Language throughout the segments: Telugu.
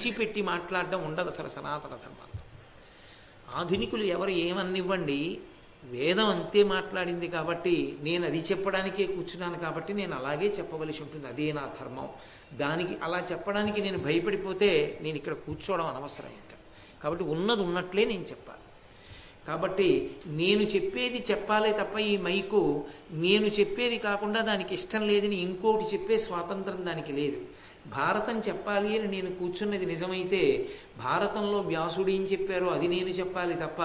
విడిచిపెట్టి మాట్లాడడం ఉండదు అసలు సనాతన ధర్మాలు ఆధునికులు ఎవరు ఏమన్నివ్వండి వేదం అంతే మాట్లాడింది కాబట్టి నేను అది చెప్పడానికే కూర్చున్నాను కాబట్టి నేను అలాగే చెప్పవలసి ఉంటుంది అదే నా ధర్మం. దానికి అలా చెప్పడానికి నేను భయపడిపోతే నేను ఇక్కడ కూర్చోవడం అనవసరం ఇంకా. కాబట్టి ఉన్నది ఉన్నట్లే నేను చెప్పాలి. కాబట్టి నేను చెప్పేది చెప్పాలే తప్ప ఈ మైకు నేను చెప్పేది కాకుండా దానికి ఇష్టం లేదని ఇంకోటి చెప్పే స్వాతంత్రం దానికి లేదు. భారతం చెప్పాలి అని నేను కూర్చున్నది నిజమైతే భారతంలో వ్యాసుడు ఏం చెప్పారో అది నేను చెప్పాలి తప్ప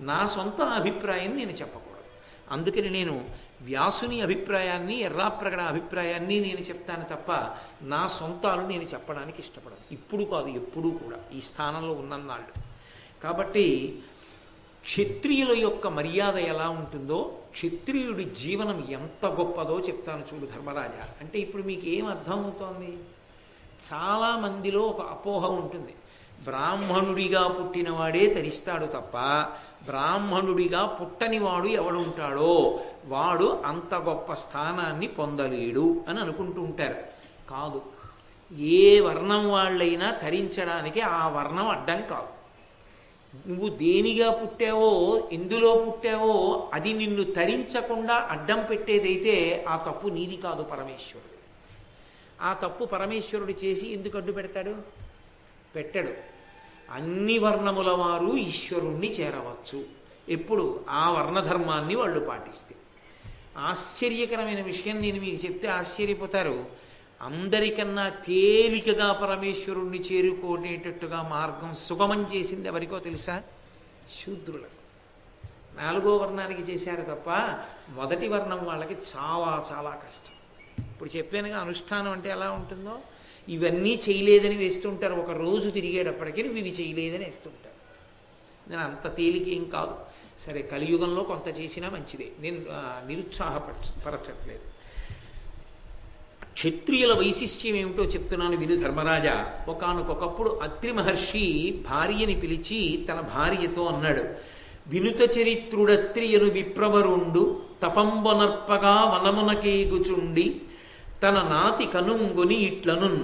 నా సొంత అభిప్రాయం నేను చెప్పకూడదు. అందుకని నేను వ్యాసుని అభిప్రాయాన్ని ఎర్రాప్రగడ అభిప్రాయాన్ని నేను చెప్తాను తప్ప నా సొంతాలు నేను చెప్పడానికి ఇష్టపడను. ఇప్పుడు కాదు ఎప్పుడూ కూడా. ఈ స్థానంలో ఉన్నన్నాళ్ళు. కాబట్టి క్షత్రియుల యొక్క మర్యాద ఎలా ఉంటుందో క్షత్రియుడి జీవనం ఎంత గొప్పదో చెప్తాను చూడు ధర్మరాజా. అంటే ఇప్పుడు మీకు ఏం అర్థం అవుతోంది మందిలో ఒక అపోహ ఉంటుంది. బ్రాహ్మణుడిగా పుట్టినవాడే తరిస్తాడు తప్ప బ్రాహ్మణుడిగా పుట్టనివాడు ఎవడుంటాడో వాడు అంత గొప్ప స్థానాన్ని పొందలేడు అని అనుకుంటూ ఉంటారు. కాదు ఏ వర్ణం వాళ్ళైనా తరించడానికి ఆ వర్ణం అడ్డం కాదు. నువ్వు దేనిగా పుట్టావో ఎందులో పుట్టావో అది నిన్ను తరించకుండా అడ్డం పెట్టేదైతే ఆ తప్పు నీది కాదు పరమేశ్వరుడు. ఆ తప్పు పరమేశ్వరుడు చేసి ఎందుకు అడ్డు పెడతాడు? పెట్టడు. అన్ని వర్ణముల వారు ఈశ్వరుణ్ణి చేరవచ్చు. ఎప్పుడు? ఆ వర్ణధర్మాన్ని వాళ్ళు పాటిస్తే. ఆశ్చర్యకరమైన విషయం నేను మీకు చెప్తే ఆశ్చర్యపోతారు. అందరికన్నా తేలికగా పరమేశ్వరుణ్ణి చేరుకునేటట్టుగా మార్గం సుగమం చేసింది ఎవరికో తెలుసా? శూద్రులకు. నాలుగో వర్ణానికి చేశారు తప్ప మొదటి వర్ణం వాళ్ళకి చాలా చాలా కష్టం. ఇప్పుడు చెప్పానుగా అనుష్ఠానం అంటే ఎలా ఉంటుందో? ఇవన్నీ చేయలేదని వేస్తుంటారు. ఒక రోజు తిరిగేటప్పటికీ నువ్వు ఇవి చేయలేదని వేస్తుంటారు. నేను అంత తేలికేం కాదు. సరే కలియుగంలో కొంత చేసినా మంచిదే. నేను నిరుత్సాహపరచ పరచట్లేదు క్షత్రియుల వైశిష్ట్యం ఏమిటో చెప్తున్నాను విను ధర్మరాజా. ఒకనకొకప్పుడు అత్రి మహర్షి భార్యని పిలిచి తన భార్యతో అన్నాడు వినుత చరిత్రుడత్రియను విప్రవరుండు తపంబనర్పగా వనమునకేగుచుండి తన నాతి కనుంగుని ఇట్లనున్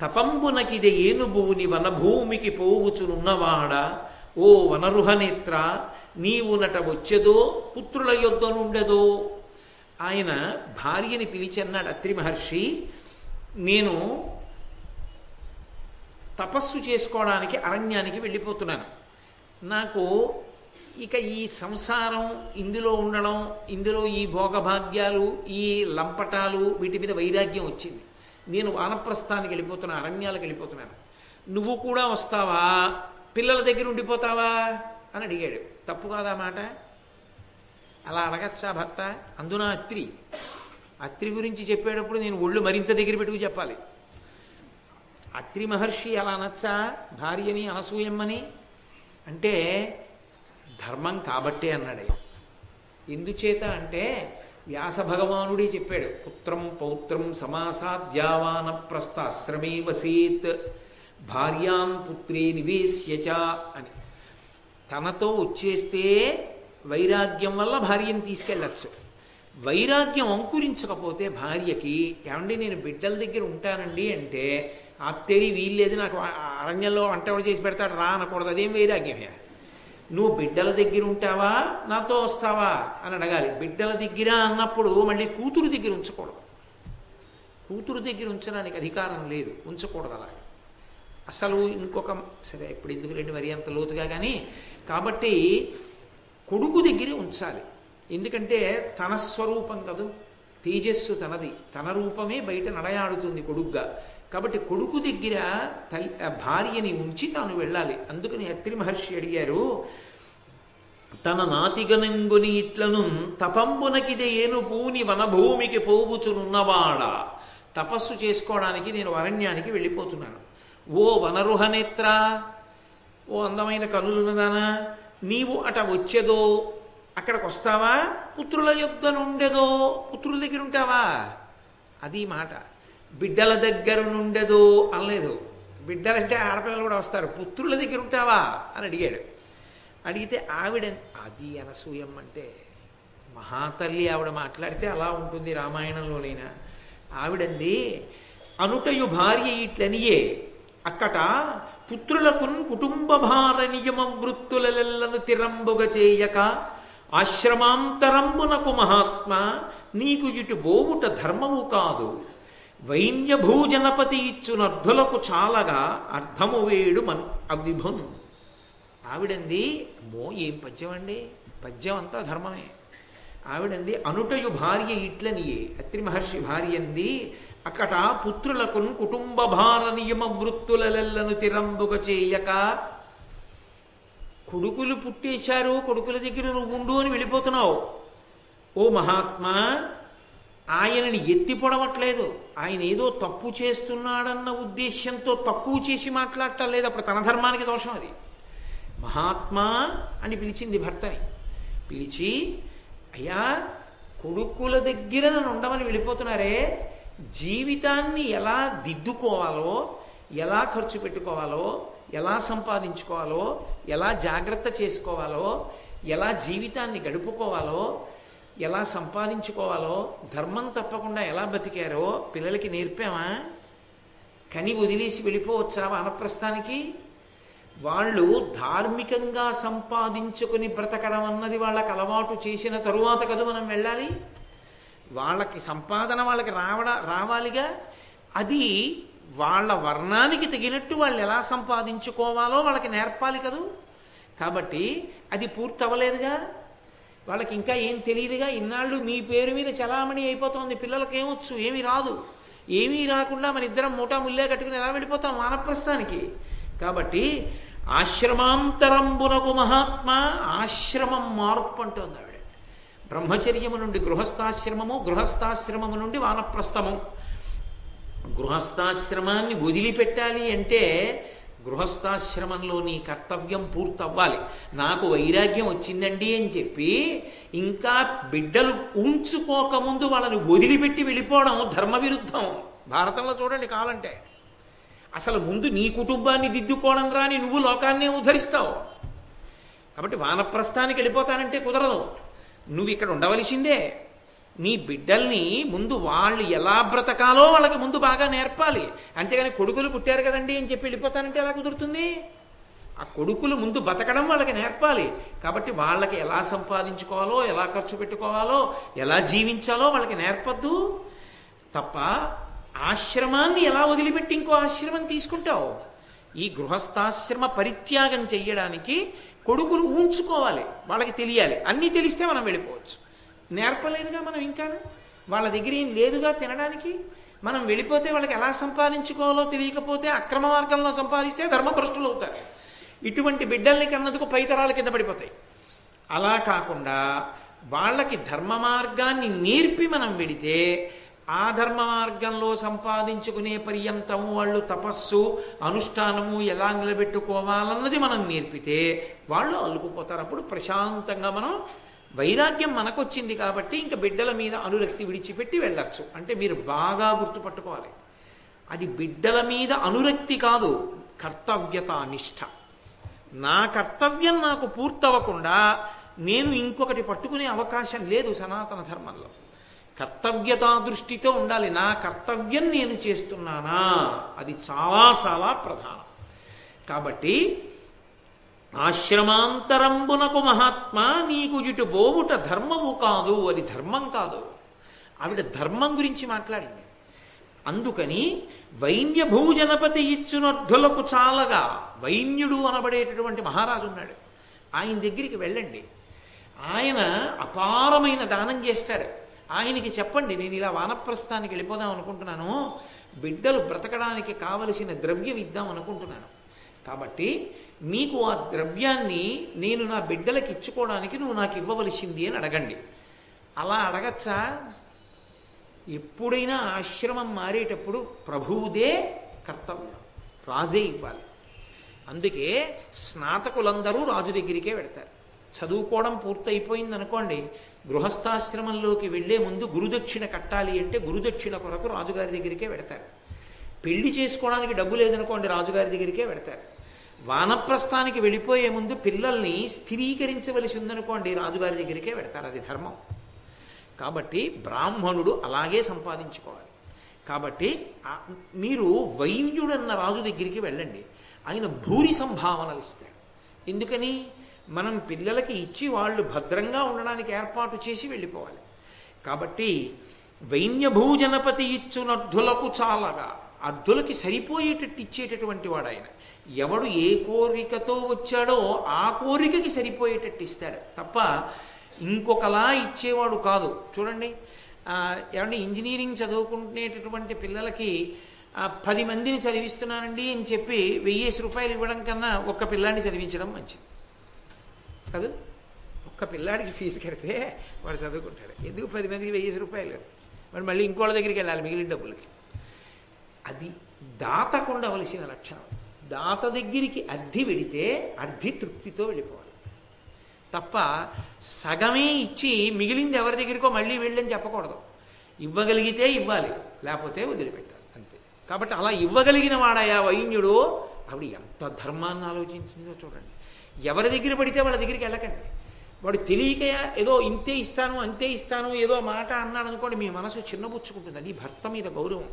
తపంబునకిదే ఏనుభూని వనభూమికి పోగుచునున్నవాడా ఓ వనరుహనేత్ర నీవు నట వచ్చెదో పుత్రుల యొద్దనుండెదో. ఆయన భార్యని పిలిచి అన్నాడు అత్రి మహర్షి నేను తపస్సు చేసుకోవడానికి అరణ్యానికి వెళ్ళిపోతున్నాను. నాకు ఇక ఈ సంసారం ఇందులో ఉండడం ఇందులో ఈ భోగభాగ్యాలు ఈ లంపటాలు వీటి మీద వైరాగ్యం వచ్చింది. నేను వానప్రస్థానికి వెళ్ళిపోతున్నాను అరణ్యాలకు వెళ్ళిపోతున్నాను. నువ్వు కూడా వస్తావా? పిల్లల దగ్గర ఉండిపోతావా? అని అడిగాడు. తప్పు కాదా మాట? అలా అడగచ్చా భర్త? అందున అత్రి. అత్రి గురించి చెప్పేటప్పుడు నేను ఒళ్ళు మరింత దగ్గర పెట్టుకు చెప్పాలి. అత్రి మహర్షి అలా అనొచ్చా? భార్యని అనసూయమ్మని? అంటే ధర్మం కాబట్టే అన్నాడు ఎందుచేత అంటే వ్యాస భగవానుడే చెప్పాడు పుత్రం పౌత్రం సమాసాద్యావాన ప్రస్థాశ్రమే వసీత్ భార్యాం పుత్రీ నివేశ్యచ అని. తనతో వచ్చేస్తే వైరాగ్యం వల్ల భార్యను తీసుకెళ్ళచ్చు. వైరాగ్యం అంకురించకపోతే భార్యకి ఏమండి నేను బిడ్డల దగ్గర ఉంటానండి అంటే అత్తేరి వీల్లేదు నాకు అరణ్యంలో వంట చేసి పెడతాడు రా అనకూడదు అదేం వైరాగ్యమే నువ్వు బిడ్డల దగ్గర ఉంటావా? నాతో వస్తావా? అని అడగాలి. బిడ్డల దగ్గర అన్నప్పుడు మళ్ళీ కూతురు దగ్గర ఉంచకూడదు. కూతురు దగ్గర ఉంచడానికి అధికారం లేదు. ఉంచకూడదు అలాగే. అసలు ఇంకొక సరే ఇప్పుడు ఎందుకు రెండు మరి అంత లోతుగా కానీ కాబట్టి కొడుకు దగ్గరే ఉంచాలి. ఎందుకంటే తన స్వరూపం కదా తేజస్సు తనది. తన రూపమే బయట నడయాడుతుంది కొడుగ్గా. కాబట్టి కొడుకు దగ్గర తల్లి భార్యని ఉంచి తాను వెళ్ళాలి. అందుకని అత్రి మహర్షి అడిగారు తన నాతిగనంగుని ఇట్లను తపంబునకిదే ఏను పూని వనభూమికి పోవుచునున్నవాడ. తపస్సు చేసుకోవడానికి నేను అరణ్యానికి వెళ్ళిపోతున్నాను. ఓ వనరుహనేత్ర ఓ అందమైన కనులున్నదానా నీవు అట వచ్చేదో అక్కడికి వస్తావా పుత్రుల యొద్ద నుండేదో పుత్రుల దగ్గర ఉంటావా అది మాట. బిడ్డల దగ్గర నుండదు అనలేదు. బిడ్డలంటే ఆడపిల్లలు కూడా వస్తారు. పుత్రుల దగ్గర ఉంటావా? అని అడిగాడు. అడిగితే ఆవిడ అది అనసూయం అంటే మహాతల్లి ఆవిడ మాట్లాడితే అలా ఉంటుంది రామాయణంలోనైనా. ఆవిడంది అనుటయు భార్య ఇట్లనియే. అక్కట పుత్రులకున్ కుటుంబ భార నియమ వృత్తులెల్లను తిరంబుగ చేయక ఆశ్రమాంతరంబునకు మహాత్మ నీకు ఇటు బోముట ధర్మము కాదు. వైన్యభూజనపతి ఇచ్చునర్ధులకు చాలగా అర్థము వేడు మన్ అవిభున్ ఆవిడంది మో ఏం పద్యం అండి? పద్యం అంతా ధర్మమే. ఆవిడంది అనుటయు భార్య ఇట్లనియే. అత్రి మహర్షి భార్య అంది అక్కడ పుత్రులకు కుటుంబ భార నియమ వృత్తులెల్లను తిరంబుగ చేయక. కొడుకులు పుట్టేశారు కొడుకుల దగ్గర నువ్వు ఉండు అని వెళ్ళిపోతున్నావు. ఓ మహాత్మా ఆయనని ఎత్తి పొడవట్లేదు. ఆయన ఏదో తప్పు చేస్తున్నాడన్న ఉద్దేశ్యంతో తక్కువ చేసి మాట్లాడటం లేదు. అప్పుడు తన ధర్మానికి దోషం అది. మహాత్మా అని పిలిచింది భర్తని. పిలిచి అయ్యా కొడుకుల దగ్గర నన్ను ఉండమని వెళ్ళిపోతున్నారే. జీవితాన్ని ఎలా దిద్దుకోవాలో ఎలా ఖర్చు పెట్టుకోవాలో ఎలా సంపాదించుకోవాలో ఎలా జాగ్రత్త చేసుకోవాలో ఎలా జీవితాన్ని గడుపుకోవాలో ఎలా సంపాదించుకోవాలో ధర్మం తప్పకుండా ఎలా బతికారో పిల్లలకి నేర్పామా? కని వదిలేసి వెళ్ళిపోవచ్చా వానప్రస్థానికి వాళ్ళు ధార్మికంగా సంపాదించుకుని బ్రతకడం అన్నది వాళ్ళకి అలవాటు చేసిన తరువాత కదా మనం వెళ్ళాలి? వాళ్ళకి సంపాదన వాళ్ళకి రావడ రావాలిగా? అది వాళ్ళ వర్ణానికి తగినట్టు వాళ్ళు ఎలా సంపాదించుకోవాలో వాళ్ళకి నేర్పాలి కదూ? కాబట్టి అది పూర్తి అవ్వలేదుగా వాళ్ళకి ఇంకా ఏం తెలియదుగా ఇన్నాళ్ళు మీ పేరు మీద చలామణి అయిపోతుంది. పిల్లలకి ఏమొచ్చు ఏమీ రాదు. ఏమీ రాకుండా మన ఇద్దరం మూటా ముల్లే కట్టుకుని ఎలా వెళ్ళిపోతాం? వానప్రస్థానికి. కాబట్టి ఆశ్రమాంతరంబునకు మహాత్మ ఆశ్రమం మార్పు అంటోంది ఆవిడ. బ్రహ్మచర్యము నుండి గృహస్థాశ్రమము గృహస్థాశ్రమము నుండి వానప్రస్థము. గృహస్థాశ్రమాన్ని వదిలిపెట్టాలి అంటే గృహస్థాశ్రమంలో నీ కర్తవ్యం పూర్తవ్వాలి. నాకు వైరాగ్యం వచ్చిందండి అని చెప్పి ఇంకా బిడ్డలు ఉంచుకోకముందు వాళ్ళని వదిలిపెట్టి వెళ్ళిపోవడం ధర్మ విరుద్ధం భారతంలో చూడండి కావాలంటే అసలు ముందు నీ కుటుంబాన్ని దిద్దుకోవడం రాని నువ్వు లోకాన్నే ఉద్ధరిస్తావు. కాబట్టి వానప్రస్థానికి వెళ్ళిపోతానంటే కుదరదు. నువ్వు ఇక్కడ ఉండవలసిందే. నీ బిడ్డల్ని ముందు వాళ్ళు ఎలా బ్రతకాలో వాళ్ళకి ముందు బాగా నేర్పాలి. అంతేగాని కొడుకులు పుట్టారు కదండి అని చెప్పి వెళ్ళిపోతానంటే ఎలా కుదురుతుంది? ఆ కొడుకులు ముందు బతకడం వాళ్ళకి నేర్పాలి. కాబట్టి వాళ్ళకి ఎలా సంపాదించుకోవాలో ఎలా ఖర్చు పెట్టుకోవాలో ఎలా జీవించాలో వాళ్ళకి నేర్పద్దు. తప్ప ఆశ్రమాన్ని ఎలా వదిలిపెట్టి ఇంకో ఆశ్రమం తీసుకుంటావు? ఈ గృహస్థాశ్రమ పరిత్యాగం చేయడానికి కొడుకులు ఉంచుకోవాలి వాళ్ళకి తెలియాలి. అన్నీ తెలిస్తే మనం వెళ్ళిపోవచ్చు. నేర్పలేదుగా మనం ఇంకాను వాళ్ళ దగ్గర ఏం లేదుగా తినడానికి? మనం వెళ్ళిపోతే వాళ్ళకి ఎలా సంపాదించుకోవాలో తెలియకపోతే అక్రమ మార్గంలో సంపాదిస్తే ధర్మభ్రష్టులు అవుతారు. ఇటువంటి బిడ్డల్ని కన్నందుకు పైతరాల కింద పడిపోతాయి. అలా కాకుండా వాళ్ళకి ధర్మ మార్గాన్ని నేర్పి మనం వెడితే ఆ ధర్మ మార్గంలో సంపాదించుకునే పర్యంతము వాళ్ళు తపస్సు అనుష్ఠానము ఎలా నిలబెట్టుకోవాలన్నది మనం నేర్పితే వాళ్ళు అల్లుకుపోతారు. అప్పుడు ప్రశాంతంగా మనం వైరాగ్యం మనకొచ్చింది కాబట్టి ఇంకా బిడ్డల మీద అనురక్తి విడిచిపెట్టి వెళ్ళచ్చు. అంటే మీరు బాగా గుర్తుపట్టుకోవాలి. అది బిడ్డల మీద అనురక్తి కాదు కర్తవ్యత నిష్ఠ నా కర్తవ్యం నాకు పూర్తవ్వకుండా నేను ఇంకొకటి పట్టుకునే అవకాశం లేదు సనాతన ధర్మంలో. కర్తవ్యతా దృష్టితో ఉండాలి. నా కర్తవ్యం నేను చేస్తున్నానా? అది చాలా చాలా ప్రధానం. కాబట్టి ఆశ్రమాంతరంబునకు మహాత్మా నీకు ఇటు బోవుట ధర్మము కాదు అది ధర్మం కాదు. ఆవిడ ధర్మం గురించి మాట్లాడింది. అందుకని వైన్య భూజనపతి ఇచ్చునర్థులకు చాలగా వైన్యుడు అనబడేటటువంటి మహారాజు ఉన్నాడు. ఆయన దగ్గరికి వెళ్ళండి. ఆయన అపారమైన దానం చేస్తాడు. ఆయనకి చెప్పండి నేను ఇలా వానప్రస్థానికి వెళ్ళిపోదాం అనుకుంటున్నాను. బిడ్డలు బ్రతకడానికి కావలసిన ద్రవ్యం ఇద్దాం అనుకుంటున్నాను. కాబట్టి మీకు ఆ ద్రవ్యాన్ని నేను నా బిడ్డలకు ఇచ్చుకోవడానికి నువ్వు నాకు ఇవ్వవలసింది అని అడగండి. అలా అడగచ్చా? ఎప్పుడైనా ఆశ్రమం మారేటప్పుడు ప్రభువుదే కర్తవ్యం. రాజే ఇవ్వాలి. అందుకే స్నాతకులందరూ రాజు దగ్గరికే వెడతారు. చదువుకోవడం పూర్తయిపోయింది అనుకోండి గృహస్థాశ్రమంలోకి వెళ్ళే ముందు గురుదక్షిణ కట్టాలి అంటే గురుదక్షిణ కొరకు రాజుగారి దగ్గరికే వెడతారు. పెళ్ళి చేసుకోవడానికి డబ్బు లేదనుకోండి రాజుగారి దగ్గరికే పెడతారు. వానప్రస్థానికి వెళ్ళిపోయే ముందు పిల్లల్ని స్థిరీకరించవలసి ఉందనుకోండి రాజుగారి దగ్గరికే పెడతారు. అది ధర్మం. కాబట్టి బ్రాహ్మణుడు అలాగే సంపాదించుకోవాలి. కాబట్టి మీరు వైద్యుడన్న రాజు దగ్గరికి వెళ్ళండి. ఆయన భూరి సంభావనలు ఇస్తాడు. ఎందుకని? మనం పిల్లలకి ఇచ్చి వాళ్ళు భద్రంగా ఉండడానికి ఏర్పాటు చేసి వెళ్ళిపోవాలి. కాబట్టి వైన్యభూజనపతి ఇచ్చునర్ధులకు చాలగా అద్దులకి సరిపోయేటట్టు ఇచ్చేటటువంటి వాడు ఆయన. ఎవడు ఏ కోరికతో వచ్చాడో ఆ కోరికకి సరిపోయేటట్టు ఇస్తాడు. తప్ప ఇంకొకలా ఇచ్చేవాడు కాదు. చూడండి ఏమంటే ఇంజనీరింగ్ చదువుకునేటటువంటి పిల్లలకి పది మందిని చదివిస్తున్నానండి అని చెప్పి వెయ్యేసి రూపాయలు ఇవ్వడం కన్నా ఒక్క పిల్లాన్ని చదివించడం మంచిది. కాదు ఒక్క పిల్లాడికి ఫీజు కడితే వాడు చదువుకుంటాడు. ఎందుకు పది మందికి వెయ్యేసి రూపాయలు? వాడు మళ్ళీ ఇంకోళ్ళ దగ్గరికి వెళ్ళాలి మిగిలిన డబ్బులకి. అది దాతకు ఉండవలసిన లక్షణం. దాత దగ్గరికి అర్థి వెడితే అర్థి తృప్తితో వెళ్ళిపోవాలి. తప్ప సగమే ఇచ్చి మిగిలింది ఎవరి దగ్గరికో మళ్ళీ వెళ్ళని చెప్పకూడదు. ఇవ్వగలిగితే ఇవ్వాలి లేకపోతే వదిలిపెట్టాలి అంతే. కాబట్టి అలా ఇవ్వగలిగిన వాడయా వైన్యుడు ఆవిడ ఎంత ధర్మాన్ని ఆలోచించిందో చూడండి. ఎవరి దగ్గర పడితే వాళ్ళ దగ్గరికి వెళ్ళకండి. వాడు తెలియక ఏదో ఇంతే ఇస్తాను అంతే ఇస్తాను ఏదో మాట అన్నాడు అనుకోండి మీ మనసు చిన్నబుచ్చుకుంటుంది. అది భర్త మీద గౌరవం.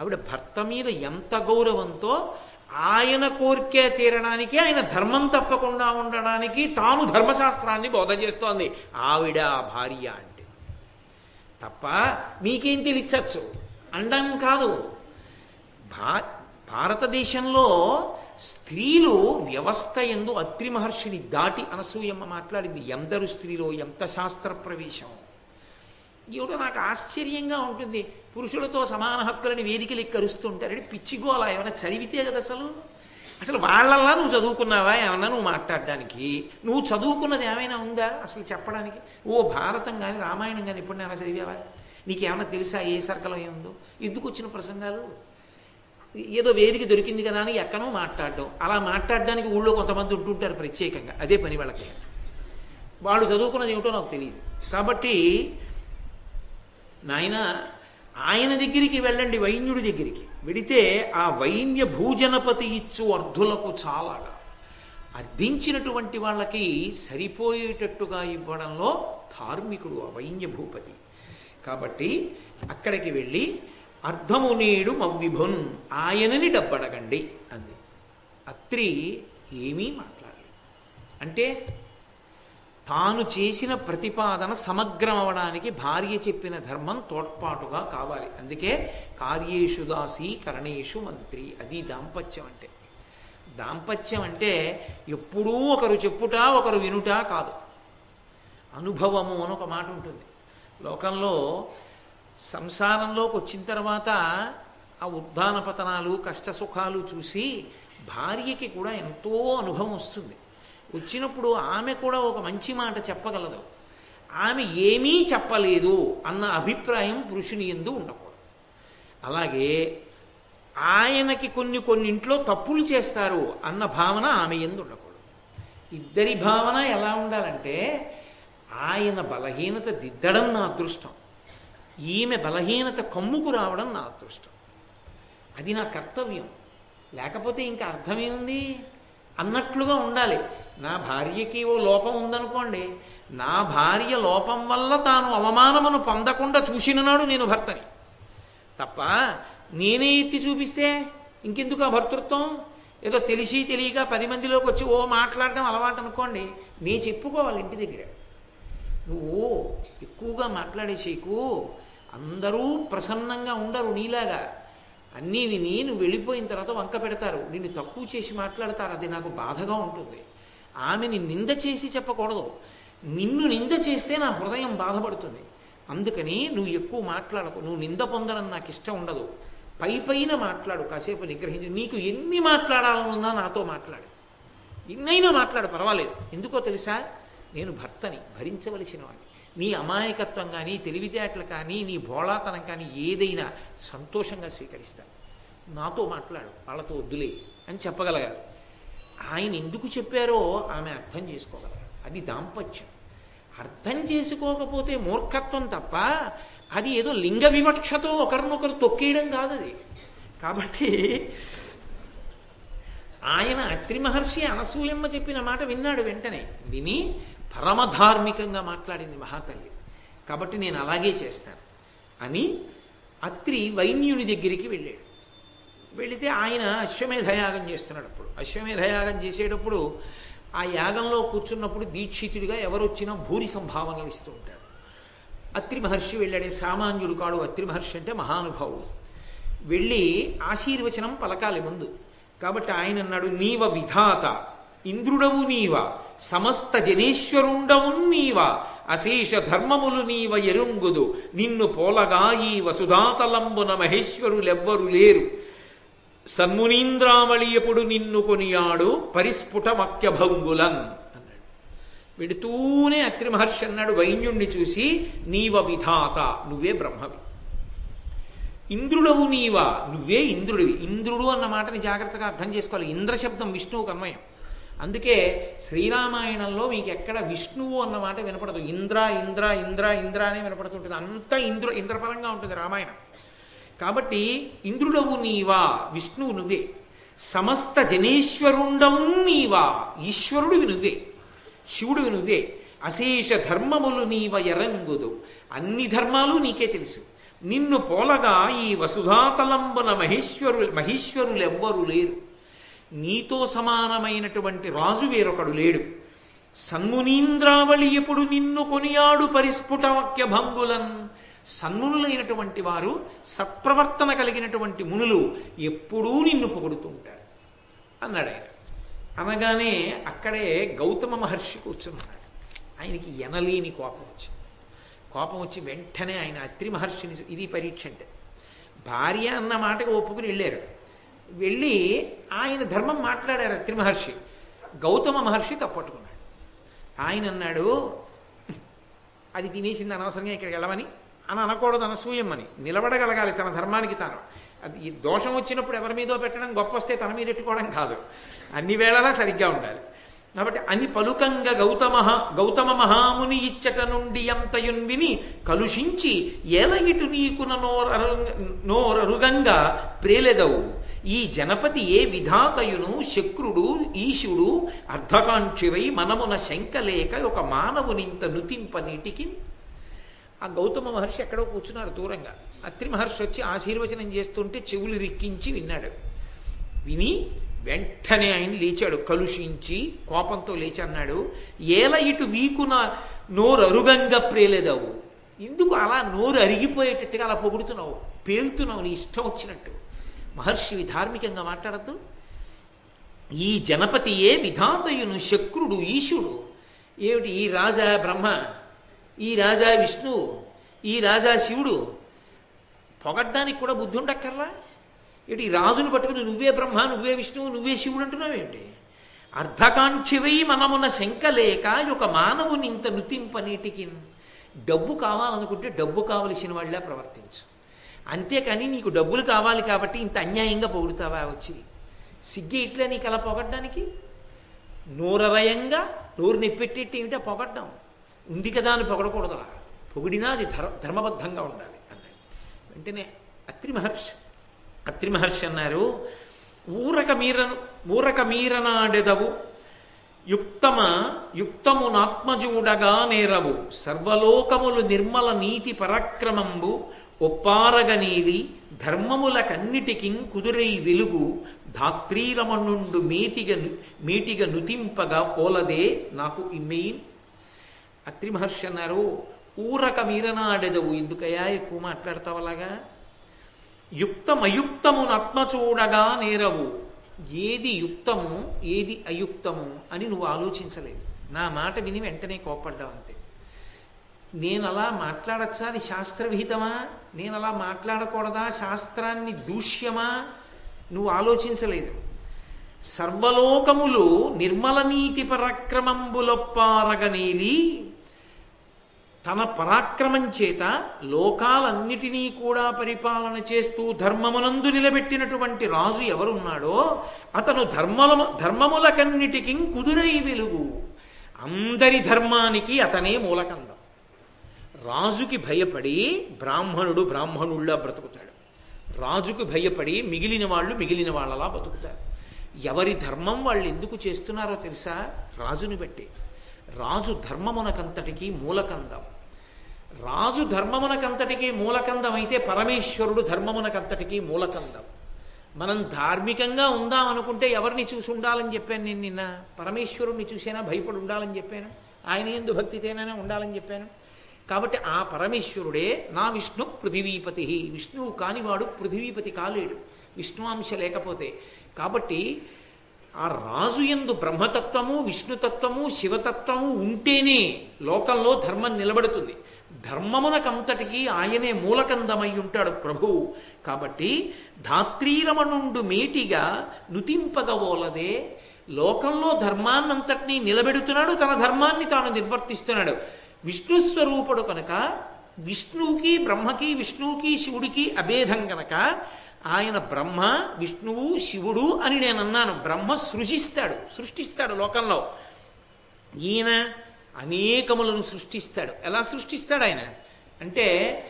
ఆవిడ భర్త మీద ఎంత గౌరవంతో ఆయన కోరికే తీరడానికి ఆయన ధర్మం తప్పకుండా ఉండడానికి తాను ధర్మశాస్త్రాన్ని బోధ చేస్తోంది. ఆవిడ భార్య అంటే. తప్ప మీకేం తెలియచ్చు అండం కాదు. భా భారతదేశంలో స్త్రీలు వ్యవస్థ ఎందు అత్రి మహర్షిని దాటి అనసూయమ్మ మాట్లాడింది. ఎందరు స్త్రీలో ఎంత శాస్త్ర ప్రవేశం ఏమిటో నాకు ఆశ్చర్యంగా ఉంటుంది. పురుషులతో సమాన హక్కులని వేదికలు ఎక్కరుస్తుంటారు. పిచ్చిగోలా ఏమైనా చదివితే కదా అసలు? అసలు వాళ్ళల్లా నువ్వు చదువుకున్నావా? ఏమన్నా నువ్వు మాట్లాడడానికి? నువ్వు చదువుకున్నది ఏమైనా ఉందా అసలు చెప్పడానికి? ఓ భారతం కానీ రామాయణం కానీ ఎప్పుడైనా చదివావా? నీకేమైనా తెలుసా ఏ సర్కలం ఏముందో? ఎందుకు వచ్చిన ప్రసంగాలు? ఏదో వేదిక దొరికింది కదా అని ఎక్కనో మాట్లాడడం. అలా మాట్లాడడానికి ఊళ్ళో కొంతమంది ఉంటుంటారు ప్రత్యేకంగా. అదే పని వాళ్ళకి. వాళ్ళు చదువుకున్నది ఏమిటో నాకు తెలియదు. కాబట్టి నాయన ఆయన దగ్గరికి వెళ్ళండి వైన్యుడి దగ్గరికి. వెడితే ఆ వైన్య భూజనపతి ఇచ్చు అర్ధులకు చాలాగా. అర్థించినటువంటి వాళ్ళకి సరిపోయేటట్టుగా ఇవ్వడంలో ధార్మికుడు ఆ వైన్య భూపతి. కాబట్టి అక్కడికి వెళ్ళి అర్ధము నేడు మవ్విభున్ ఆయనని డబ్బడగండి అంది. అత్రి ఏమీ మాట్లాడలేదు. అంటే తాను చేసిన ప్రతిపాదన సమగ్రం అవడానికి భార్య చెప్పిన ధర్మం తోడ్పాటుగా కావాలి. అందుకే కార్యేషు దాసి కరణేషు మంత్రి. అది దాంపత్యం అంటే. దాంపత్యం అంటే ఎప్పుడూ ఒకరు చెప్పుట ఒకరు వినుట కాదు. అనుభవము అని ఒక మాట ఉంటుంది. లోకంలో సంసారంలోకి వచ్చిన తర్వాత ఆ ఉద్ధాన పతనాలు కష్ట సుఖాలు చూసి భార్యకి కూడా ఎంతో అనుభవం వస్తుంది. వచ్చినప్పుడు ఆమె కూడా ఒక మంచి మాట చెప్పగలదు. ఆమె ఏమీ చెప్పలేదు అన్న అభిప్రాయం పురుషుని ఎందు ఉండకూడదు. అలాగే ఆయనకి కొన్ని కొన్నింట్లో తప్పులు చేస్తారు అన్న భావన ఆమె ఎందు ఉండకూడదు. ఇద్దరి భావన ఎలా ఉండాలంటే ఆయన బలహీనత దిద్దడం నా అదృష్టం. ఈమె బలహీనత కమ్ముకు రావడం నా అదృష్టం. అది నా కర్తవ్యం. లేకపోతే ఇంకా అర్థమేముంది అన్నట్లుగా ఉండాలి. నా భార్యకి ఓ లోపం ఉందనుకోండి నా భార్య లోపం వల్ల తాను అవమానమును పొందకుండా చూసిననాడు నేను భర్తని. తప్ప నేనే ఎత్తి చూపిస్తే ఇంకెందుకు ఆ భర్తృత్వం? ఏదో తెలిసి తెలియక పది మందిలోకి వచ్చి ఓ మాట్లాడడం అలవాటు అనుకోండి నీ చెప్పుకోవాలి ఇంటి దగ్గర. నువ్వు ఎక్కువగా మాట్లాడేసేకు అందరూ ప్రసన్నంగా ఉండరు నీలాగా. అన్నీ విని నువ్వు వెళ్ళిపోయిన తర్వాత వంక పెడతారు. నిన్ను తక్కువ చేసి మాట్లాడతారు అది నాకు బాధగా ఉంటుంది. ఆమెని నింద చేసి చెప్పకూడదు. నిన్ను నింద చేస్తే నా హృదయం బాధపడుతుంది. అందుకని నువ్వు ఎక్కువ మాట్లాడకు. నువ్వు నింద పొందడం నాకు ఇష్టం ఉండదు. పై పైన మాట్లాడు కాసేపు నిగ్రహించు. నీకు ఎన్ని మాట్లాడాలనుందా నాతో మాట్లాడు. ఎన్నైనా మాట్లాడు పర్వాలేదు. ఎందుకో తెలుసా? నేను భర్తని భరించవలసిన వాడిని నీ అమాయకత్వం కానీ తెలివితేటలు కానీ నీ భోళాతనం కానీ ఏదైనా సంతోషంగా స్వీకరిస్తాను. నాతో మాట్లాడు వాళ్ళతో వద్దులే అని చెప్పగలగాలి. ఆయన ఎందుకు చెప్పారో ఆమె అర్థం చేసుకోగలరు అది దాంపత్యం. అర్థం చేసుకోకపోతే మూర్ఖత్వం తప్ప అది ఏదో లింగ వివక్షతో ఒకరినొకరు తొక్కేయడం కాదు అది. కాబట్టి ఆయన అత్రి మహర్షి అనసూయమ్మ చెప్పిన మాట విన్నాడు వెంటనే. విని పరమధార్మికంగా మాట్లాడింది మహాతల్లి. కాబట్టి నేను అలాగే చేస్తాను అని అత్రి వైన్యుని దగ్గరికి వెళ్ళాడు. వెళితే ఆయన అశ్వమేధయాగం చేస్తున్నాడు అప్పుడు. అశ్వమేధయాగం చేసేటప్పుడు ఆ యాగంలో కూర్చున్నప్పుడు దీక్షితుడిగా ఎవరొచ్చినా భూరి సంభావనలు ఇస్తూ ఉంటాడు. అత్రి మహర్షి వెళ్ళాడే సామాన్యుడు కాడు అత్రి మహర్షి అంటే మహానుభావుడు. వెళ్ళి ఆశీర్వచనం పలకాలి ముందు. కాబట్టి ఆయన అన్నాడు నీవ విధాత ఇంద్రుడవు నీవ సమస్త జనేశ్వరుండవు నీవ అశేష ధర్మములు నీవ ఎరుంగుదు నిన్ను పోలగా ఈ వసుధాతలంబున మహేశ్వరులెవ్వరు లేరు. సన్మునీంద్రామళీయపుడు నిన్ను కొనియాడు పరిస్ఫుట మక్యభంగులం అన్నాడు. వెడుతూనే అత్రి మహర్షి అన్నాడు వైన్యుణ్ణి చూసి నీవ విధాత నువ్వే బ్రహ్మవి. ఇంద్రుడవు నీవా? నువ్వే ఇంద్రుడివి. ఇంద్రుడు అన్న మాటని జాగ్రత్తగా అర్థం చేసుకోవాలి. ఇంద్రశబ్దం విష్ణువు విష్ణువుకు అన్వయం అందుకే శ్రీరామాయణంలో మీకు ఎక్కడ విష్ణువు అన్న మాట వినపడదు. ఇంద్ర ఇంద్ర ఇంద్ర ఇంద్ర అనే వినపడుతుంటుంది. అంతా ఇంద్ర ఇంద్రపరంగా ఉంటుంది రామాయణం. కాబట్టి ఇంద్రుడవు నీవా విష్ణువు నువ్వే. సమస్త జనేశ్వరుండవు నీవా ఈశ్వరుడివి నువ్వే. శివుడివి నువ్వే. అశేష ధర్మములు నీవ ఎరంగుదు. అన్ని ధర్మాలు నీకే తెలుసు. నిన్ను పోలగా ఈ వసుధాతలంబున మహేశ్వరు మహేశ్వరులెవ్వరు లేరు. నీతో సమానమైనటువంటి రాజు వేరొకడు లేడు. సన్మునీంద్రావళి ఎప్పుడు నిన్ను కొనియాడు పరిస్ఫుట భంగులం భంగులన్ సన్మునులైనటువంటి వారు సత్ప్రవర్తన కలిగినటువంటి మునులు ఎప్పుడూ నిన్ను పొగుడుతుంటారు. అన్నాడు ఆయన. అనగానే అక్కడే గౌతమ మహర్షి కూర్చున్నాడు. ఆయనకి ఎనలేని కోపం వచ్చింది. కోపం వచ్చి వెంటనే ఆయన అత్రి మహర్షిని ఇది పరీక్ష అంటే. భార్య అన్న మాటకు ఒప్పుకుని వెళ్ళారు. వెళ్ళి ఆయన ధర్మం మాట్లాడారు అత్రి మహర్షి. గౌతమ మహర్షి తప్పట్టుకున్నాడు. ఆయన అన్నాడు అది తినేసింది అనవసరంగా ఇక్కడికి వెళ్ళమని. అని అనకూడదు అనసూయమ్మని నిలబడగలగాలి తన ధర్మానికి తాను. అది ఈ దోషం వచ్చినప్పుడు ఎవరి మీదో పెట్టడం గొప్ప వస్తే తన మీద పెట్టుకోవడం కాదు. అన్ని వేళలా సరిగ్గా ఉండాలి. కాబట్టి అని పలుకంగా గౌతమ గౌతమ మహాముని ఇచ్చట నుండి ఎంతయున్ విని కలుషించి ఏలగిటు నీకున నోరరు నోరరుగంగా ప్రేలెదవు. ఈ జనపతి ఏ విధాతయును? శక్రుడు ఈశుడు అర్ధకాంక్షివై మనమున శంకలేక ఒక మానవునింత నుతింపనీటికి ఆ గౌతమ మహర్షి ఎక్కడో కూర్చున్నారు దూరంగా. అత్రి మహర్షి వచ్చి ఆశీర్వచనం చేస్తుంటే చెవులు రిక్కించి విన్నాడు. విని వెంటనే ఆయన లేచాడు. కలుషించి కోపంతో లేచి అన్నాడు ఏల ఇటు వీకున నోరు అరుగంగా ప్రేలేదావు. ఎందుకు అలా నోరు అరిగిపోయేటట్టుగా అలా పొగుడుతున్నావు. పేలుతున్నావు. నీ ఇష్టం వచ్చినట్టు. మహర్షివి ధార్మికంగా మాట్లాడద్దు. ఈ జనపతియే విధాతయును శక్రుడు ఈశుడు. ఏమిటి? ఈ రాజా బ్రహ్మ ఈ రాజా విష్ణువు ఈ రాజా శివుడు పొగడ్డానికి కూడా బుద్ధి ఉండక్కర్లా? ఇటు ఈ రాజును పట్టుకుని నువ్వే బ్రహ్మ నువ్వే విష్ణువు నువ్వే శివుడు అంటున్నావేంటి అర్ధకాంక్షివై మనమున శంకలేక ఒక మానవుని ఇంత నుతింపనీటికి డబ్బు కావాలనుకుంటే డబ్బు కావలసిన వాళ్ళే ప్రవర్తించు. అంతేకాని నీకు డబ్బులు కావాలి కాబట్టి ఇంత అన్యాయంగా పొగుడుతావా వచ్చి? సిగ్గి ఇట్లా నీకు అలా పొగడ్డానికి? నోరవయంగా నోరు నెప్పెట్టేట్టు ఏమిటో పొగడ్డం? ఉంది కదా అని పొగడకూడదు అలా పొగిడినా అది ధర్మబద్ధంగా ఉండాలి అన్నాడు వెంటనే అత్రి మహర్షి అత్రి మహర్షి అన్నారు ఊరక మీరను ఊరక మీరనాడెదవు యుక్తమ యుక్తమునాత్మజూడగా నేరవు సర్వలోకములు నిర్మల నీతి పరాక్రమంబు ఒప్పారగనీలి ధర్మములకన్నిటికి కుదురై వెలుగు ధాత్రీరమణుండు మేతిగ మీటిగ నుతింపగా ఓలదే నాకు ఇమ్మెయిన్ అత్రి మహర్షి అన్నారు ఊరక మీరనాడెదవు ఎందుకయా ఎక్కువ మాట్లాడతావు అలాగా? యుక్తమయుక్తమును ఆత్మ చూడగా నేరవు. ఏది యుక్తము ఏది అయుక్తము అని నువ్వు ఆలోచించలేదు. నా మాట విని వెంటనే కోపడ్డావు అంతే. నేను అలా మాట్లాడచ్చా? అది శాస్త్రవిహితమా? నేను అలా మాట్లాడకూడదా? శాస్త్రాన్ని దూష్యమా? నువ్వు ఆలోచించలేదు. సర్వలోకములు నిర్మల నీతి పరాక్రమంబులొప్పారగనేలి తన పరాక్రమం చేత లోకాలన్నిటినీ కూడా పరిపాలన చేస్తూ ధర్మమునందు నిలబెట్టినటువంటి రాజు ఎవరున్నాడో అతను ధర్మము ధర్మములకన్నిటికి కుదురై వెలుగు. అందరి ధర్మానికి అతనే మూలకందం. రాజుకి భయపడి బ్రాహ్మణుడు బ్రాహ్మణుళ్ళ బ్రతుకుతాడు. రాజుకు భయపడి మిగిలిన వాళ్ళు మిగిలిన వాళ్ళలా బతుకుతారు. ఎవరి ధర్మం వాళ్ళు ఎందుకు చేస్తున్నారో తెలుసా? రాజుని బట్టి. రాజు ధర్మమునకంతటికి మూలకందం. రాజు ధర్మమునకంతటికీ మూలకందం అయితే పరమేశ్వరుడు ధర్మమునకంతటికీ మూలకందం. మనం ధార్మికంగా ఉందాం అనుకుంటే ఎవరిని చూసి ఉండాలని చెప్పాను నేను నిన్న? పరమేశ్వరుడిని చూసేనా? భయపడి ఉండాలని చెప్పాను? ఆయన ఎందు భక్తితేనైనా ఉండాలని చెప్పాను? కాబట్టి ఆ పరమేశ్వరుడే నా విష్ణు పృథివీపతి. విష్ణువు కానివాడు పృథివీపతి కాలేడు. విష్ణువాంశ లేకపోతే. కాబట్టి ఆ రాజు ఎందు బ్రహ్మతత్వము విష్ణుతత్వము శివతత్వము ఉంటేనే లోకంలో ధర్మం నిలబడుతుంది. ధర్మమునకంతటికీ ఆయనే మూలకందమై ఉంటాడు ప్రభువు కాబట్టి ధాత్రీరమణుండు మేటిగా నుతింపగవోలదే లోకంలో ధర్మాన్నంతటినీ నిలబెడుతున్నాడు తన ధర్మాన్ని తాను నిర్వర్తిస్తున్నాడు. విష్ణు స్వరూపుడు కనుక విష్ణువుకి బ్రహ్మకి విష్ణువుకి శివుడికి అభేదం గనక ఆయన బ్రహ్మ విష్ణువు శివుడు అని నేను అన్నాను బ్రహ్మ సృజిస్తాడు సృష్టిస్తాడు లోకంలో. ఈయన అనేకములను సృష్టిస్తాడు. ఎలా సృష్టిస్తాడు ఆయన? అంటే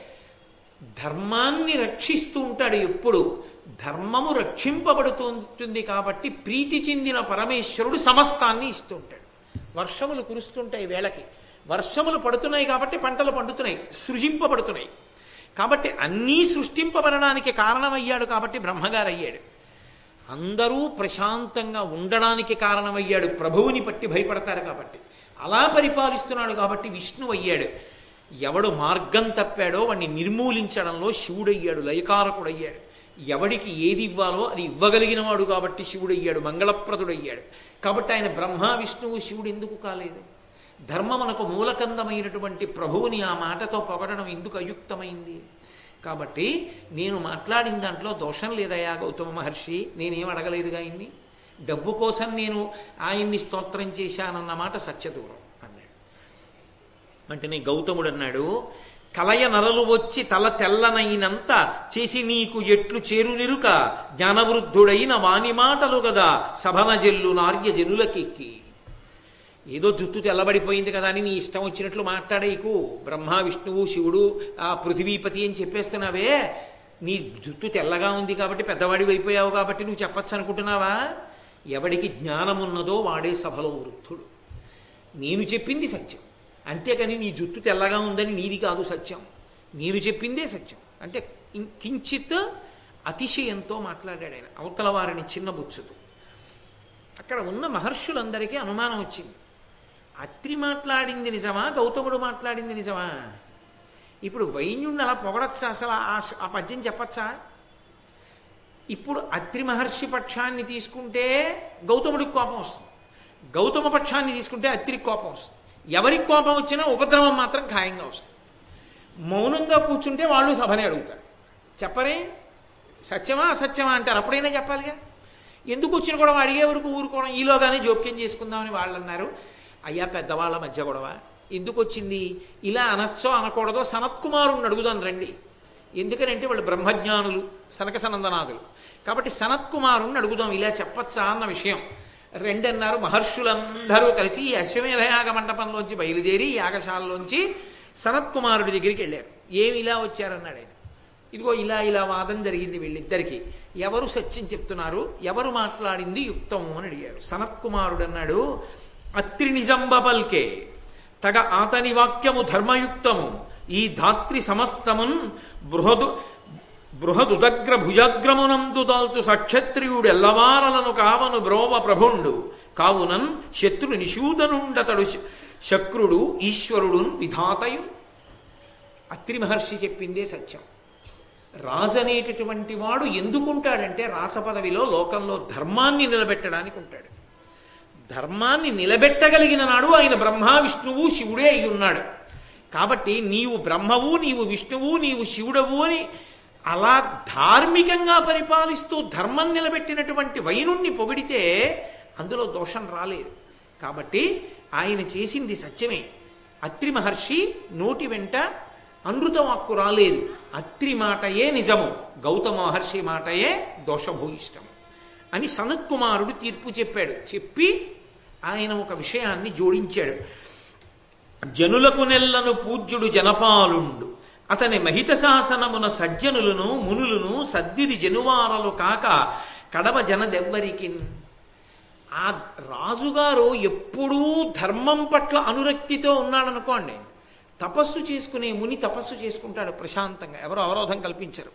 ధర్మాన్ని రక్షిస్తూ ఉంటాడు ఎప్పుడు. ధర్మము రక్షింపబడుతుంటుంది కాబట్టి ప్రీతి చెందిన పరమేశ్వరుడు సమస్తాన్ని ఇస్తూ ఉంటాడు. వర్షములు కురుస్తుంటాయి వేళకి. వర్షములు పడుతున్నాయి కాబట్టి పంటలు పండుతున్నాయి సృజింపబడుతున్నాయి. కాబట్టి అన్నీ సృష్టింపబడడానికి కారణమయ్యాడు కాబట్టి బ్రహ్మగారు అయ్యాడు అందరూ ప్రశాంతంగా ఉండడానికి కారణమయ్యాడు. ప్రభువుని పట్టి భయపడతారు కాబట్టి. అలా పరిపాలిస్తున్నాడు కాబట్టి విష్ణువు అయ్యాడు. ఎవడు మార్గం తప్పాడో వాడిని నిర్మూలించడంలో శివుడయ్యాడు. లయకారకుడయ్యాడు. ఎవడికి ఏది ఇవ్వాలో అది ఇవ్వగలిగిన వాడు కాబట్టి శివుడయ్యాడు. మంగళప్రదుడయ్యాడు. కాబట్టి ఆయన బ్రహ్మ విష్ణువు శివుడు ఎందుకు కాలేదు? ధర్మమునకు మూలకందమైనటువంటి ప్రభువుని ఆ మాటతో పొగడడం ఎందుకు అయుక్తమైంది. కాబట్టి నేను మాట్లాడిన దాంట్లో దోషం లేదయా గౌతమ మహర్షి? నేనేం అడగలేదుగా అయింది డబ్బు కోసం నేను ఆయన్ని స్తోత్రం చేశానన్న మాట సత్యదూరం అన్నాడు. అంటే గౌతముడు అన్నాడు కలయ నరలు వచ్చి తల తెల్లనైనంత చేసి నీకు ఎట్లు చేరునిరుక జ్ఞానవృద్ధుడైన వాని మాటలు కదా సభన జల్లు నార్య జనులకెక్కి ఏదో జుత్తు తెల్లబడిపోయింది కదా అని నీ ఇష్టం వచ్చినట్లు మాట్లాడేకు బ్రహ్మ విష్ణువు శివుడు ఆ పృథివీపతి అని చెప్పేస్తున్నావే. నీ జుత్తు తెల్లగా ఉంది కాబట్టి పెద్దవాడివి అయిపోయావు కాబట్టి నువ్వు చెప్పచ్చు అనుకుంటున్నావా? ఎవడికి జ్ఞానం ఉన్నదో వాడే సభలో వృద్ధుడు. నేను చెప్పింది సత్యం. అంతేకాని నీ జుట్టు తెల్లగా ఉందని నీది కాదు సత్యం. నేను చెప్పిందే సత్యం. అంటే కించిత్ అతిశయంతో మాట్లాడాడు ఆయన. అవతల వారిని చిన్నబుచ్చుతూ అక్కడ ఉన్న మహర్షులందరికీ అనుమానం వచ్చింది. అత్రి మాట్లాడింది నిజమా? గౌతముడు మాట్లాడింది నిజమా? ఇప్పుడు వైన్యుణ్ణి అలా పొగడచ్చా అసలు? ఆ పద్యం చెప్పచ్చా? ఇప్పుడు అత్రి మహర్షి పక్షాన్ని తీసుకుంటే గౌతముడికి కోపం వస్తుంది. గౌతమ పక్షాన్ని తీసుకుంటే అత్రికి కోపం వస్తుంది. ఎవరికి కోపం వచ్చినా ఉపద్రవం మాత్రం ఖాయంగా వస్తుంది. మౌనంగా కూర్చుంటే వాళ్ళు సభని అడుగుతారు. చెప్పరే? సత్యమా అసత్యమా అంటారు. అప్పుడైనా చెప్పాలిగా? ఎందుకు వచ్చినా కూడా అడిగే వరకు ఊరుకోవడం. ఈలోగానే జోక్యం చేసుకుందామని వాళ్ళు అన్నారు. అయ్యా పెద్దవాళ్ళ మధ్య గొడవ. ఎందుకు వచ్చింది ఇలా అనొచ్చో అనకూడదో సనత్కుమారుణ్ణి అడుగుదాను రండి. ఎందుకనంటే వాళ్ళు బ్రహ్మజ్ఞానులు సనక సనందనాథులు. కాబట్టి సనత్కుమారుణ్ణి అడుగుదాం ఇలా చెప్పచ్చా అన్న విషయం. రెండన్నారు మహర్షులందరూ కలిసి ఈ అశ్వమేధయాగ మండపంలోంచి బయలుదేరి యాగశాలలోంచి సనత్కుమారుడి దగ్గరికి వెళ్ళారు. ఏమి ఇలా వచ్చారన్నాడు ఆయన. ఇదిగో ఇలా ఇలా వాదం జరిగింది వీళ్ళిద్దరికీ. ఎవరు సత్యం చెప్తున్నారు? ఎవరు మాట్లాడింది యుక్తము అని అడిగారు. సనత్కుమారుడు అన్నాడు అత్రి నిజంబ పల్కే తగ ఆతని వాక్యము ధర్మయుక్తము ఈ ధాత్రి సమస్తమున్ బృహదు బృహదుదగ్ర భుజాగ్రమునందు దాల్చు సక్షత్రియుడు ఎల్లవారలను కావను బ్రోవ ప్రభుండు. కావునన్ శత్రు నిషూదనుండతడు శక్రుడు ఈశ్వరుడు విధాతయు. అత్రి మహర్షి చెప్పిందే సత్యం. రాజనేటటువంటి వాడు ఎందుకుంటాడంటే రాసపదవిలో లోకంలో ధర్మాన్ని నిలబెట్టడానికి ఉంటాడు ధర్మాన్ని నిలబెట్టగలిగిన నాడు ఆయన బ్రహ్మ విష్ణువు శివుడే అయి ఉన్నాడు. కాబట్టి నీవు బ్రహ్మవు నీవు విష్ణువు నీవు శివుడవు అని అలా ధార్మికంగా పరిపాలిస్తూ ధర్మం నిలబెట్టినటువంటి వైనుణ్ణి పొగిడితే అందులో దోషం రాలేదు. కాబట్టి ఆయన చేసింది సత్యమే. అత్రి మహర్షి నోటి వెంట అనృతవాక్కు రాలేదు. అత్రి మాటయే నిజము గౌతమ మహర్షి మాటయే దోషభూయిష్టము అని సనత్కుమారుడు తీర్పు చెప్పాడు. చెప్పి ఆయన ఒక విషయాన్ని జోడించాడు. జనులకు నెల్లను పూజ్యుడు జనపాలుండు. అతని మహిత శాసనమున సజ్జనులను మునులను సద్దిది జనువారలు కాక కడవ జనదెవ్వరికి ఆ రాజుగారు ఎప్పుడూ ధర్మం పట్ల అనురక్తితో ఉన్నాడనుకోండి. తపస్సు చేసుకునే ముని తపస్సు చేసుకుంటాడు ప్రశాంతంగా. ఎవరు అవరోధం కల్పించరు.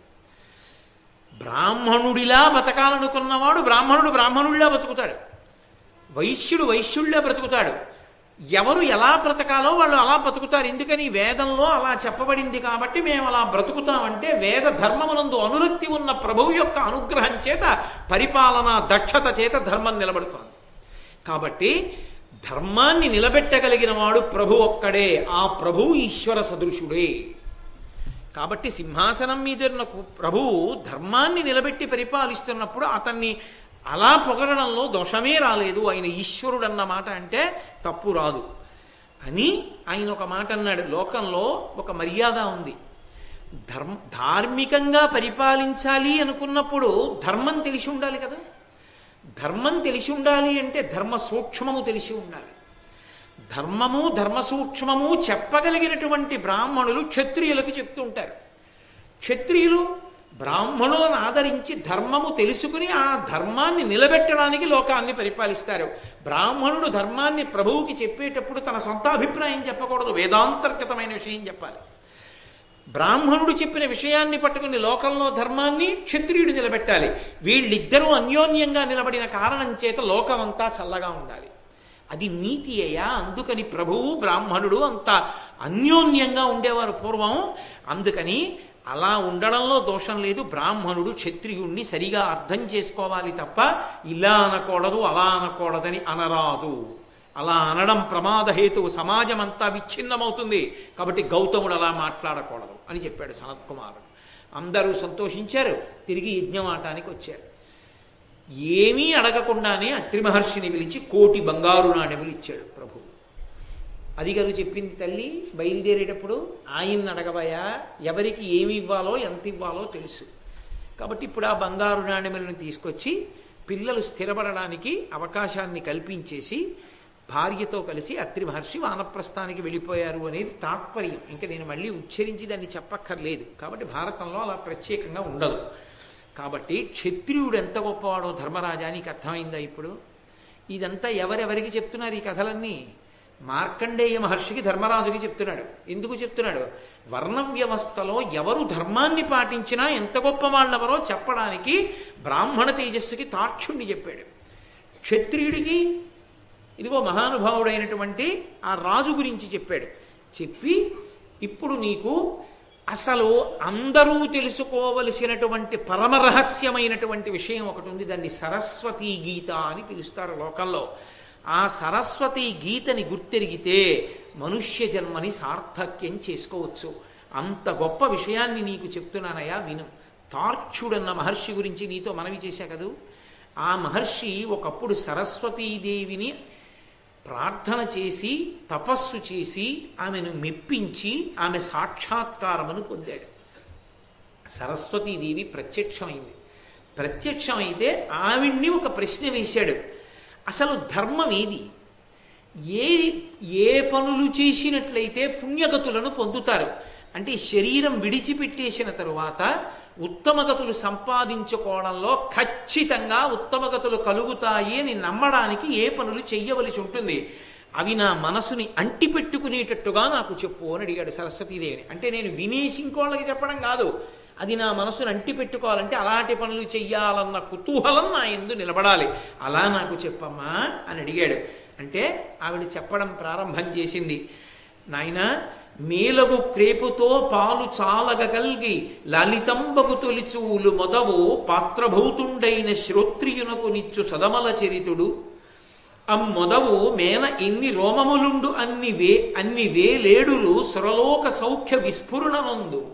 బ్రాహ్మణుడిలా బతకాలనుకున్నవాడు బ్రాహ్మణుడు బ్రాహ్మణుడిలా బతుకుతాడు. వైశ్యుడు వైశ్యుళ్ళే బ్రతుకుతాడు. ఎవరు ఎలా బ్రతకాలో వాళ్ళు అలా బ్రతుకుతారు. ఎందుకని వేదంలో అలా చెప్పబడింది కాబట్టి మేము అలా బ్రతుకుతామంటే వేద ధర్మమునందు అనురక్తి ఉన్న ప్రభువు యొక్క అనుగ్రహం చేత పరిపాలన దక్షత చేత ధర్మం నిలబడుతోంది. కాబట్టి ధర్మాన్ని నిలబెట్టగలిగిన వాడు ప్రభు ఒక్కడే. ఆ ప్రభు ఈశ్వర సదృశుడే. కాబట్టి సింహాసనం మీద ఉన్న ప్రభువు ధర్మాన్ని నిలబెట్టి పరిపాలిస్తున్నప్పుడు అతన్ని అలా పొగడడంలో దోషమే రాలేదు. ఆయన ఈశ్వరుడు అన్న మాట అంటే తప్పు రాదు. అని ఆయన ఒక మాట అన్నాడు లోకంలో ఒక మర్యాద ఉంది. ధర్మ ధార్మికంగా పరిపాలించాలి అనుకున్నప్పుడు ధర్మం తెలిసి ఉండాలి కదా. ధర్మం తెలిసి ఉండాలి అంటే ధర్మ సూక్ష్మము తెలిసి ఉండాలి. ధర్మము ధర్మ సూక్ష్మము చెప్పగలిగినటువంటి బ్రాహ్మణులు క్షత్రియులకు చెప్తూ ఉంటారు క్షత్రియులు బ్రాహ్మణులను ఆదరించి ధర్మము తెలుసుకుని ఆ ధర్మాన్ని నిలబెట్టడానికి లోకాన్ని పరిపాలిస్తారు. బ్రాహ్మణుడు ధర్మాన్ని ప్రభువుకి చెప్పేటప్పుడు తన సొంత అభిప్రాయం చెప్పకూడదు వేదాంతర్గతమైన విషయం చెప్పాలి. బ్రాహ్మణుడు చెప్పిన విషయాన్ని పట్టుకుని లోకంలో ధర్మాన్ని క్షత్రియుడు నిలబెట్టాలి. వీళ్ళిద్దరూ అన్యోన్యంగా నిలబడిన కారణం చేత లోకమంతా చల్లగా ఉండాలి. అది నీతి అయ్యా అందుకని ప్రభువు బ్రాహ్మణుడు అంత అన్యోన్యంగా ఉండేవారు పూర్వం. అందుకని అలా ఉండడంలో దోషం లేదు. బ్రాహ్మణుడు క్షత్రియుణ్ణి సరిగా అర్థం చేసుకోవాలి తప్ప ఇలా అనకూడదు అలా అనకూడదని అనరాదు. అలా అనడం ప్రమాదహేతువు సమాజం అంతా విచ్ఛిన్నమవుతుంది. కాబట్టి గౌతముడు అలా మాట్లాడకూడదు అని చెప్పాడు సనత్కుమారుడు. అందరూ సంతోషించారు. తిరిగి యజ్ఞమాటానికి వచ్చారు. ఏమీ అడగకుండానే అత్రి మహర్షిని పిలిచి కోటి బంగారు నాణెములు ఇచ్చాడు ప్రభు అది గారు చెప్పింది తల్లి బయలుదేరేటప్పుడు ఆయన్ని అడగబోయా ఎవరికి ఏమి ఇవ్వాలో ఎంత ఇవ్వాలో తెలుసు. కాబట్టి ఇప్పుడు ఆ బంగారు నాణ్యములను తీసుకొచ్చి పిల్లలు స్థిరపడడానికి అవకాశాన్ని కల్పించేసి భార్యతో కలిసి అత్రి మహర్షి వానప్రస్థానికి వెళ్ళిపోయారు అనేది తాత్పర్యం. ఇంకా నేను మళ్ళీ ఉచ్చరించి దాన్ని చెప్పక్కర్లేదు. కాబట్టి భారతంలో అలా ప్రత్యేకంగా ఉండదు. కాబట్టి క్షత్రియుడు ఎంత గొప్పవాడో ధర్మరాజానికి అర్థమైందా ఇప్పుడు? ఇదంతా ఎవరెవరికి చెప్తున్నారు ఈ కథలన్నీ? మార్కండేయ మహర్షికి ధర్మరాజుకి చెప్తున్నాడు. ఎందుకు చెప్తున్నాడు? వర్ణ వ్యవస్థలో ఎవరు ధర్మాన్ని పాటించినా ఎంత గొప్ప వాళ్ళెవరో చెప్పడానికి బ్రాహ్మణ తేజస్సుకి తాక్షుణ్ణి చెప్పాడు. క్షత్రియుడికి ఇదిగో మహానుభావుడైనటువంటి ఆ రాజు గురించి చెప్పాడు. చెప్పి ఇప్పుడు నీకు అసలు అందరూ తెలుసుకోవలసినటువంటి పరమరహస్యమైనటువంటి విషయం ఒకటి ఉంది. దాన్ని సరస్వతీ గీత అని పిలుస్తారు లోకంలో. ఆ సరస్వతి గీతని గుర్తెరిగితే మనుష్య జన్మని సార్థక్యం చేసుకోవచ్చు. అంత గొప్ప విషయాన్ని నీకు చెప్తున్నానయ్యా విను. తార్చుడన్న మహర్షి గురించి నీతో మనవి చేశా కదూ? ఆ మహర్షి ఒకప్పుడు సరస్వతీదేవిని ప్రార్థన చేసి తపస్సు చేసి ఆమెను మెప్పించి ఆమె సాక్షాత్కారమును పొందాడు. సరస్వతీదేవి ప్రత్యక్షమైంది. ప్రత్యక్షమైతే ఆవిడ్ని ఒక ప్రశ్న వేశాడు. అసలు ధర్మం ఏది? ఏ ఏ పనులు చేసినట్లయితే పుణ్యగతులను పొందుతారు? అంటే శరీరం విడిచిపెట్టేసిన తరువాత ఉత్తమగతులు సంపాదించుకోవడంలో ఖచ్చితంగా ఉత్తమగతులు కలుగుతాయి అని నమ్మడానికి ఏ పనులు చెయ్యవలసి ఉంటుంది? అవి నా మనసుని అంటిపెట్టుకునేటట్టుగా నాకు చెప్పు అని అడిగాడు సరస్వతీదేవిని. అంటే నేను వినేసి ఇంకోళ్ళకి చెప్పడం కాదు. అది నా మనసును అంటి పెట్టుకోవాలంటే అలాంటి పనులు చెయ్యాలన్న కుతూహలం నా ఎందు నిలబడాలి. అలా నాకు చెప్పమ్మా అని అడిగాడు. అంటే ఆవిడ చెప్పడం ప్రారంభం చేసింది. నాయన మేలగు క్రేపుతో పాలు చాలగగల్గి లలితంబకు తొలిచూలు మొదవు పాత్రభూతుండైన శ్రోత్రియునకు నిచ్చు సదమల చరితుడు. అమ్మొదవు మేన ఎన్ని రోమములుండు అన్ని వే అన్ని వేలేడులు సురలోక సౌఖ్య విస్ఫురణనందు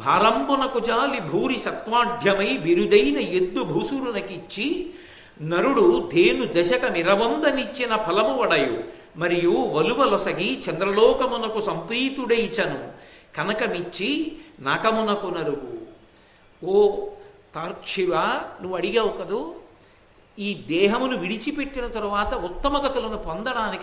భారంబునకు జాలి భూరి సత్వాఢ్యమై బిరుదైన ఎద్దు భూసురునకిచ్చి నరుడు ధేను దశక నిరవందనిచ్చిన ఫలము వడయు మరియు వలువలొసగి చంద్రలోకమునకు సంపీతుడైచను కనకమిచ్చి నకమునకు నరుగు ఓ తార్క్షివ నువ్వు అడిగావు కదూ? ఈ దేహమును విడిచిపెట్టిన తరువాత ఉత్తమగతులను పొందడానికి